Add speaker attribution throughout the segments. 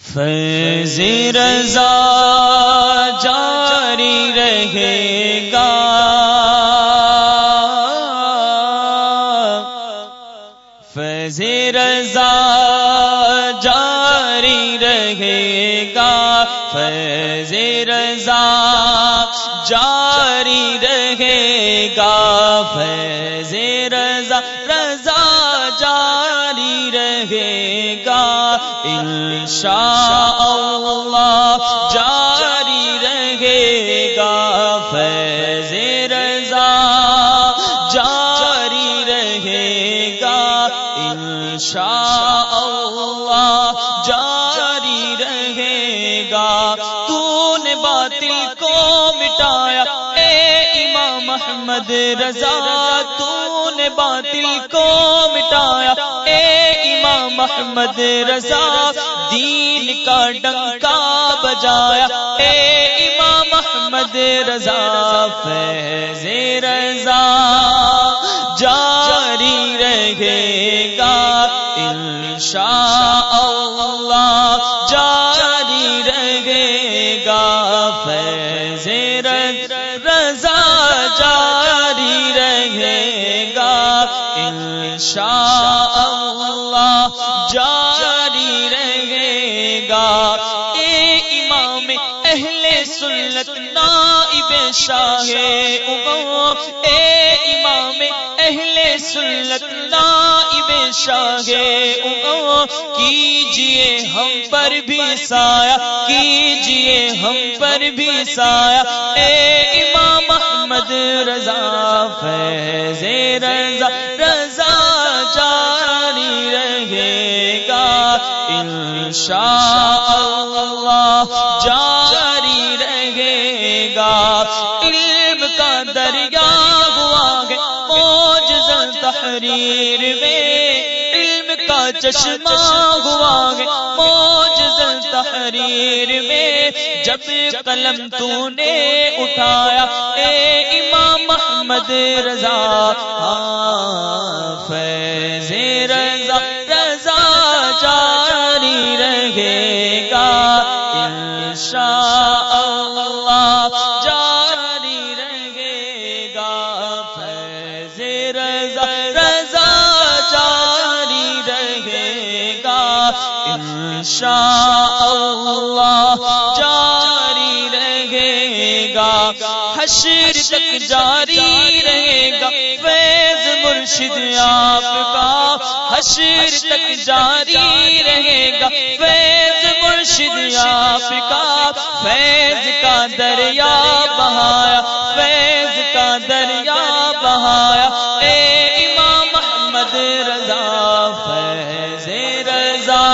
Speaker 1: فیض رضا جاری رہے گا۔ فیض رضا جاری رہے گا۔ فیض رضا جاری رہے گا۔ فیض رضا رہے گا انشاء اللہ جاری رہے گا، فیض رضا جاری رہے گا انشاء اللہ جاری رہے گا۔ تو نے باطل کو مٹایا، اے امام محمد رضا تو نے باطل کو مٹایا احمد رضا، دین کا ڈنکا بجایا۔ اے امام احمد رضا، فیض رضا، جاری رہے گا۔ انشاء اللہ جاری انشاء اللہ جاری رہے گا۔ اے امام اہل سنت، نائب شاہ اے امام اہل سنت، نائب شاہ کیجیے ہم پر بھی سایہ، کیجیے ہم پر بھی سایہ۔ اے امام محمد رضا، فیض انشاء اللہ جاری رہے گا۔ علم کا دریا ہوا ہے، موجز تحریر میں۔ علم کا چشمہ ہوا ہے، موجز تحریر میں۔ جب قلم تو نے اٹھایا، اے امام محمد رضا ہاں، فیض انشاء اللہ جاری رہے گا فیض رضا رضا جاری رہے گا انشاء اللہ جاری رہے گا حشر تک جاری رہے گا۔ فیض مرشد آپ کا حشر تک جاری رہے گا۔ فیض کا دریا بہایا، فیض کا دریا بہایا، اے امام محمد رضا، فیض رضا،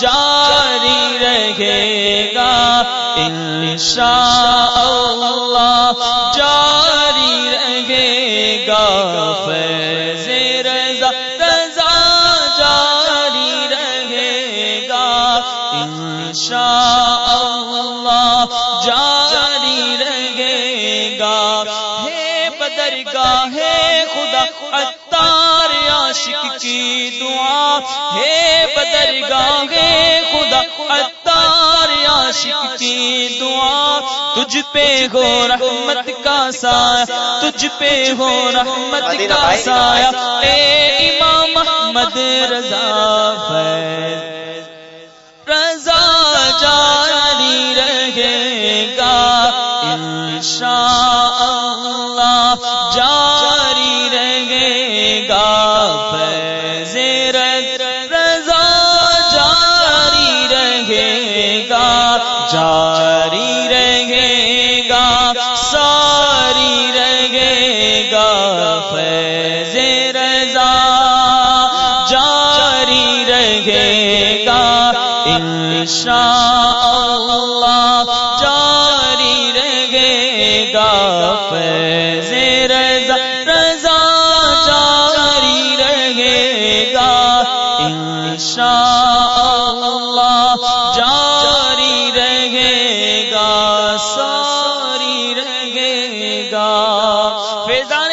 Speaker 1: جاری رہے گا انشاء اللہ جاری رہے گا، فیض ہے خدا اتار عاشق کی دعا۔ ہے بدرگاہ ہے خدا اتار عاشق کی دعا۔ تجھ پہ ہو رحمت کا سایہ تجھ پہ ہو رحمت کا سایہ۔ اے امام محمد رضا فیض۔ رضا جاری رہے گا انشاء اللہ جاری رہے گا رضا جاری رہے گا، جاری رہے گا، ساری رہے گا، فیض رضا جاری رہے گا۔ انشاء شاء اللہ جاری رہے گا ساری رہے گا۔ فضا